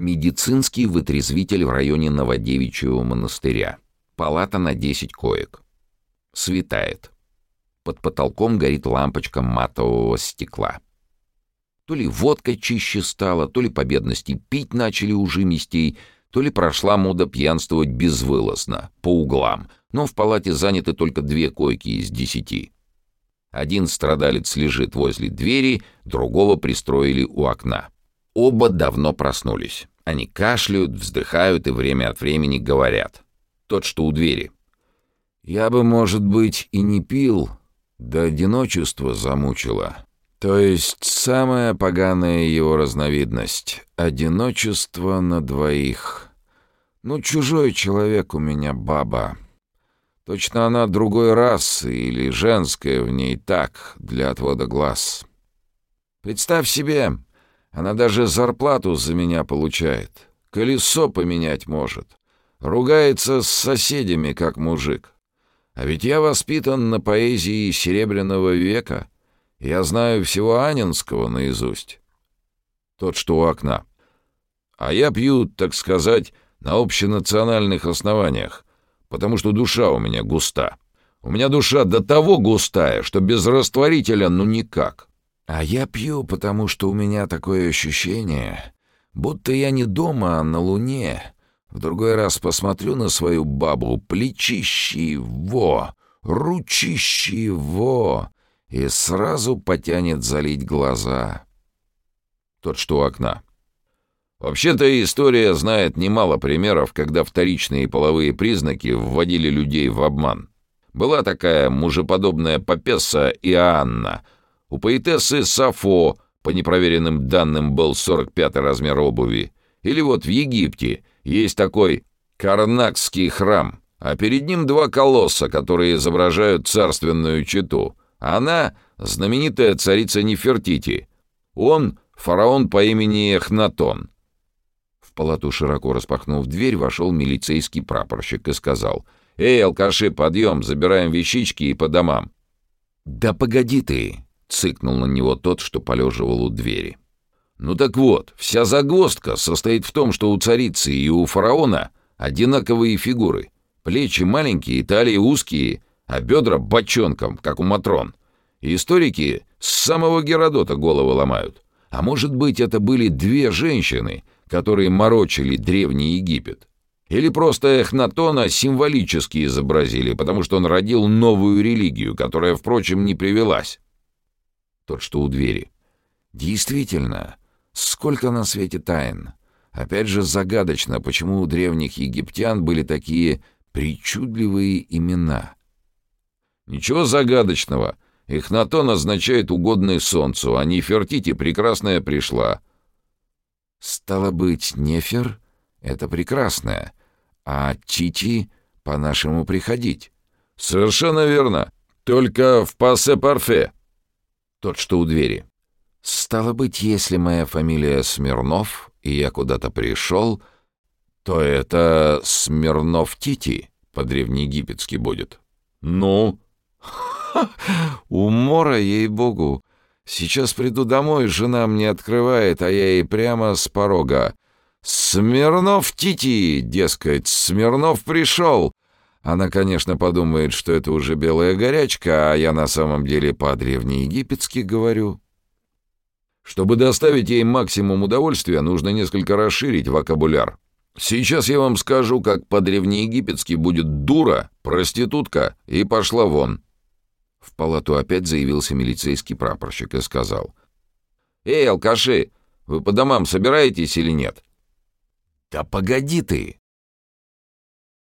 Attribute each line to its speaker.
Speaker 1: Медицинский вытрезвитель в районе Новодевичьего монастыря. Палата на 10 коек. Светает. Под потолком горит лампочка матового стекла. То ли водка чище стала, то ли по бедности пить начали уже местей, то ли прошла мода пьянствовать безвылазно, по углам, но в палате заняты только две койки из десяти. Один страдалец лежит возле двери, другого пристроили у окна. Оба давно проснулись. Они кашляют, вздыхают и время от времени говорят. Тот, что у двери. «Я бы, может быть, и не пил, да одиночество замучило. То есть самая поганая его разновидность — одиночество на двоих. Ну, чужой человек у меня баба. Точно она другой расы или женская в ней так, для отвода глаз. Представь себе, она даже зарплату за меня получает. Колесо поменять может. Ругается с соседями, как мужик. А ведь я воспитан на поэзии Серебряного века. Я знаю всего Анинского наизусть. Тот, что у окна. А я пью, так сказать, на общенациональных основаниях, потому что душа у меня густа. У меня душа до того густая, что без растворителя ну никак. А я пью, потому что у меня такое ощущение, будто я не дома, а на луне. В другой раз посмотрю на свою бабу, плечищи во, ручищи во, и сразу потянет залить глаза. Тот, что у окна. Вообще-то история знает немало примеров, когда вторичные половые признаки вводили людей в обман. Была такая мужеподобная попесса Иоанна — у поэтессы Сафо, по непроверенным данным, был 45 размер обуви. Или вот в Египте есть такой Карнакский храм, а перед ним два колосса, которые изображают царственную чету. Она — знаменитая царица Нефертити. Он — фараон по имени Эхнатон. В палату, широко распахнув дверь, вошел милицейский прапорщик и сказал, «Эй, алкаши, подъем, забираем вещички и по домам». «Да погоди ты!» — цыкнул на него тот, что полеживал у двери. «Ну так вот, вся загвоздка состоит в том, что у царицы и у фараона одинаковые фигуры. Плечи маленькие, талии узкие, а бедра бочонком, как у Матрон. Историки с самого Геродота головы ломают. А может быть, это были две женщины, которые морочили Древний Египет? Или просто Эхнатона символически изобразили, потому что он родил новую религию, которая, впрочем, не привелась? Тот, что у двери. «Действительно, сколько на свете тайн! Опять же загадочно, почему у древних египтян были такие причудливые имена». «Ничего загадочного. Эхнатон означает «угодный солнцу», а Нефертити «прекрасная пришла». «Стало быть, Нефер — это прекрасная, а Тити — по-нашему приходить». «Совершенно верно. Только в пассе-парфе». Тот, что у двери. «Стало быть, если моя фамилия Смирнов, и я куда-то пришел, то это Смирнов Тити по-древнеегипетски будет». «Ну?» «Умора, ей-богу! Сейчас приду домой, жена мне открывает, а я ей прямо с порога. «Смирнов Тити!» — дескать, «Смирнов пришел!» Она, конечно, подумает, что это уже белая горячка, а я на самом деле по-древнеегипетски говорю. Чтобы доставить ей максимум удовольствия, нужно несколько расширить вокабуляр. Сейчас я вам скажу, как по-древнеегипетски будет «дура», «проститутка» и «пошла вон». В палату опять заявился милицейский прапорщик и сказал. «Эй, алкаши, вы по домам собираетесь или нет?» «Да погоди ты!»